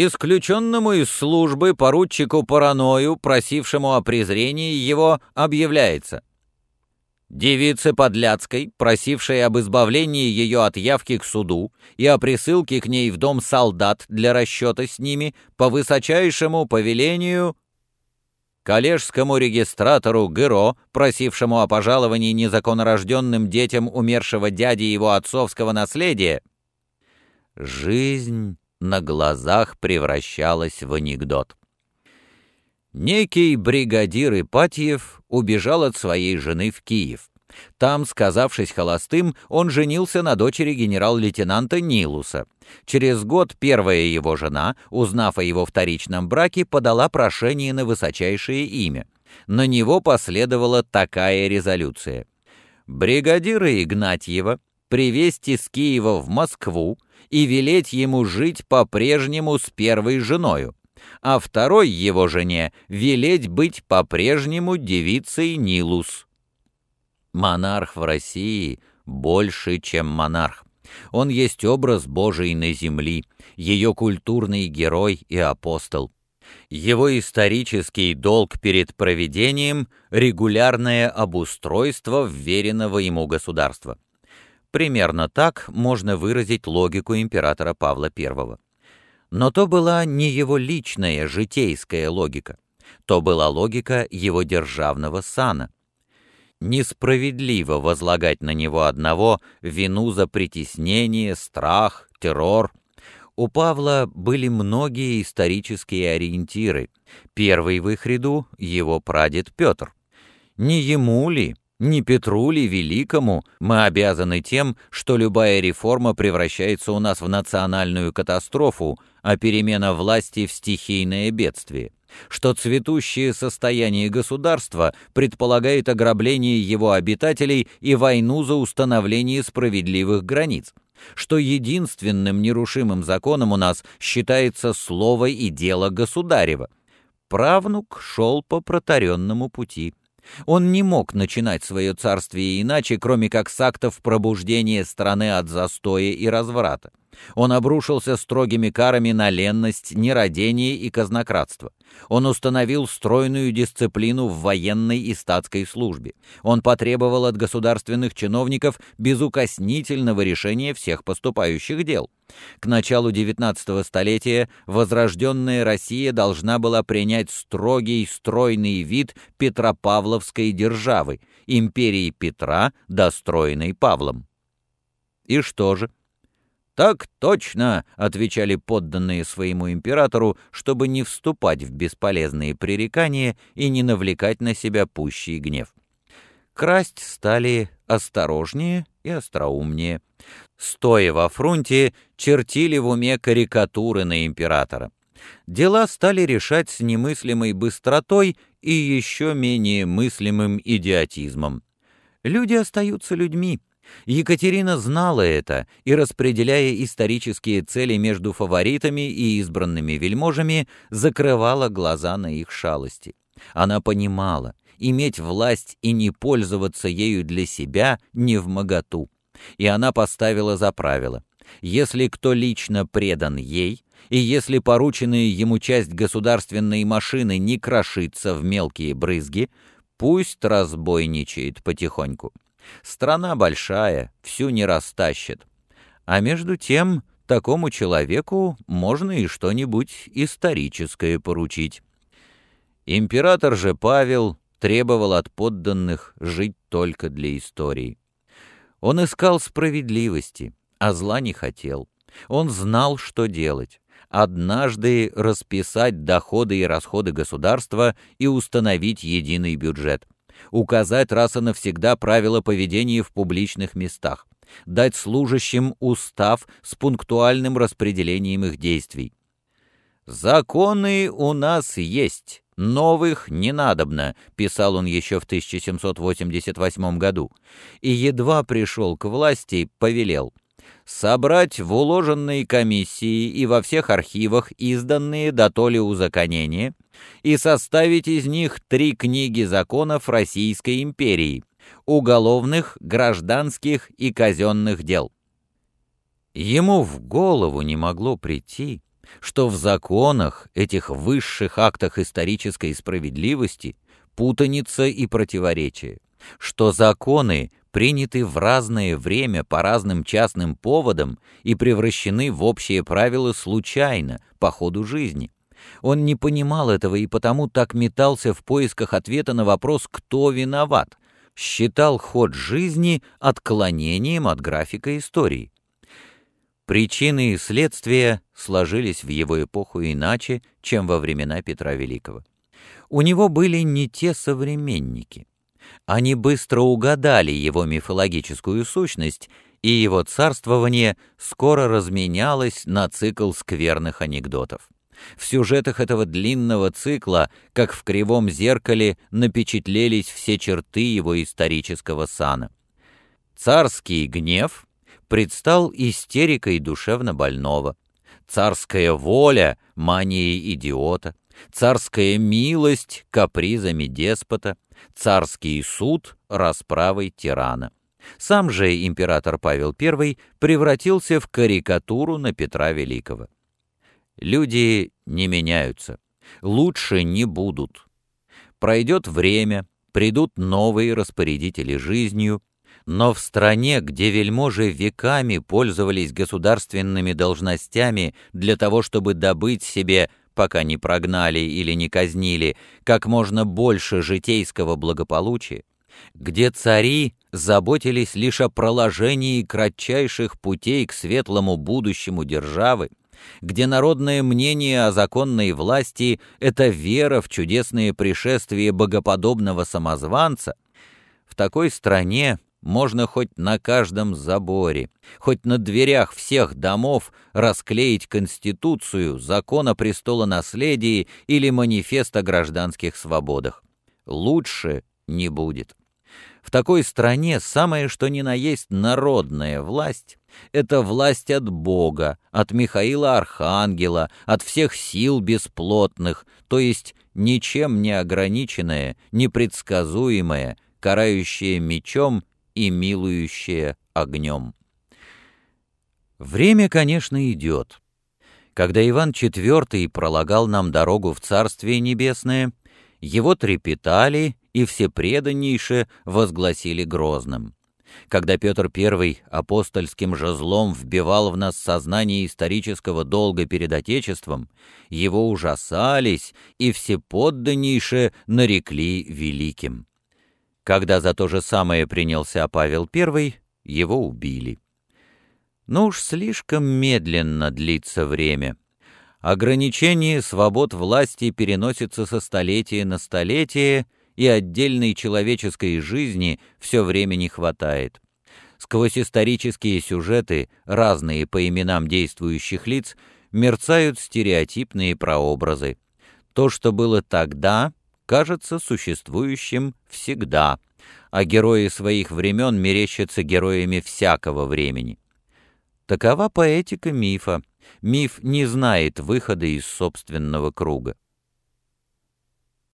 Исключенному из службы поручику Параною, просившему о презрении его, объявляется. Девице Подляцкой, просившей об избавлении ее от явки к суду и о присылке к ней в дом солдат для расчета с ними, по высочайшему повелению коллежскому регистратору Гыро, просившему о пожаловании незаконнорожденным детям умершего дяди его отцовского наследия, жизнь на глазах превращалась в анекдот. Некий бригадир Ипатьев убежал от своей жены в Киев. Там, сказавшись холостым, он женился на дочери генерал-лейтенанта Нилуса. Через год первая его жена, узнав о его вторичном браке, подала прошение на высочайшее имя. На него последовала такая резолюция. Бригадира Игнатьева привезть из Киева в Москву и велеть ему жить по-прежнему с первой женою, а второй его жене велеть быть по-прежнему девицей Нилус. Монарх в России больше, чем монарх. Он есть образ Божий на земли, ее культурный герой и апостол. Его исторический долг перед проведением — регулярное обустройство вверенного ему государства. Примерно так можно выразить логику императора Павла I. Но то была не его личная житейская логика, то была логика его державного сана. Несправедливо возлагать на него одного вину за притеснение, страх, террор. У Павла были многие исторические ориентиры. Первый в их ряду — его прадед Петр. Не ему ли, не Петру ли Великому мы обязаны тем, что любая реформа превращается у нас в национальную катастрофу, а перемена власти в стихийное бедствие? Что цветущее состояние государства предполагает ограбление его обитателей и войну за установление справедливых границ? Что единственным нерушимым законом у нас считается слово и дело государева? Правнук шел по протаренному пути. Он не мог начинать свое царствие иначе, кроме как с актов пробуждения страны от застоя и разврата. Он обрушился строгими карами на ленность, нерадение и казнократство. Он установил стройную дисциплину в военной и статской службе. Он потребовал от государственных чиновников безукоснительного решения всех поступающих дел. К началу XIX столетия возрожденная Россия должна была принять строгий, стройный вид Петропавловской державы, империи Петра, достроенной Павлом. И что же? «Так точно!» — отвечали подданные своему императору, чтобы не вступать в бесполезные пререкания и не навлекать на себя пущий гнев. Красть стали осторожнее и остроумнее. Стоя во фронте, чертили в уме карикатуры на императора. Дела стали решать с немыслимой быстротой и еще менее мыслимым идиотизмом. Люди остаются людьми, Екатерина знала это и, распределяя исторические цели между фаворитами и избранными вельможами, закрывала глаза на их шалости. Она понимала, иметь власть и не пользоваться ею для себя не в моготу. И она поставила за правило. Если кто лично предан ей, и если порученная ему часть государственной машины не крошится в мелкие брызги, пусть разбойничает потихоньку. Страна большая, всю не растащит. А между тем, такому человеку можно и что-нибудь историческое поручить. Император же Павел требовал от подданных жить только для истории. Он искал справедливости, а зла не хотел. Он знал, что делать. Однажды расписать доходы и расходы государства и установить единый бюджет указать раз и навсегда правила поведения в публичных местах, дать служащим устав с пунктуальным распределением их действий. «Законы у нас есть, новых не надобно», — писал он еще в 1788 году, и едва пришел к власти, повелел — собрать в уложенной комиссии и во всех архивах изданные до то ли узаконения и составить из них три книги законов Российской империи, уголовных, гражданских и казенных дел. Ему в голову не могло прийти, что в законах, этих высших актах исторической справедливости, путаница и противоречие, что законы приняты в разное время по разным частным поводам и превращены в общие правила случайно, по ходу жизни. Он не понимал этого и потому так метался в поисках ответа на вопрос «кто виноват?», считал ход жизни отклонением от графика истории. Причины и следствия сложились в его эпоху иначе, чем во времена Петра Великого. У него были не те современники. Они быстро угадали его мифологическую сущность, и его царствование скоро разменялось на цикл скверных анекдотов. В сюжетах этого длинного цикла, как в кривом зеркале, напечатлелись все черты его исторического сана. Царский гнев предстал истерикой душевно больного, царская воля — манией идиота, царская милость — капризами деспота, царский суд — расправой тирана. Сам же император Павел I превратился в карикатуру на Петра Великого. Люди не меняются, лучше не будут. Пройдет время, придут новые распорядители жизнью, но в стране, где вельможи веками пользовались государственными должностями для того, чтобы добыть себе, пока не прогнали или не казнили, как можно больше житейского благополучия, где цари заботились лишь о проложении кратчайших путей к светлому будущему державы, где народное мнение о законной власти — это вера в чудесные пришествия богоподобного самозванца, в такой стране можно хоть на каждом заборе, хоть на дверях всех домов расклеить Конституцию, закон о престолонаследии или манифест о гражданских свободах. Лучше не будет. В такой стране самое что ни на есть народная власть — это власть от Бога, от Михаила Архангела, от всех сил бесплотных, то есть ничем не ограниченная, непредсказуемая, карающая мечом и милующее огнем. Время, конечно, идет. Когда Иван IV пролагал нам дорогу в Царствие Небесное, его трепетали и все преданнейше возгласили грозным. Когда Петр I апостольским жезлом вбивал в нас сознание исторического долга перед Отечеством, его ужасались и все подданнейше нарекли великим. Когда за то же самое принялся Павел I, его убили. Но уж слишком медленно длится время. Ограничение свобод власти переносится со столетия на столетие, и отдельной человеческой жизни все время не хватает. Сквозь исторические сюжеты, разные по именам действующих лиц, мерцают стереотипные прообразы. То, что было тогда, кажется существующим всегда, а герои своих времен мерещатся героями всякого времени. Такова поэтика мифа. Миф не знает выхода из собственного круга.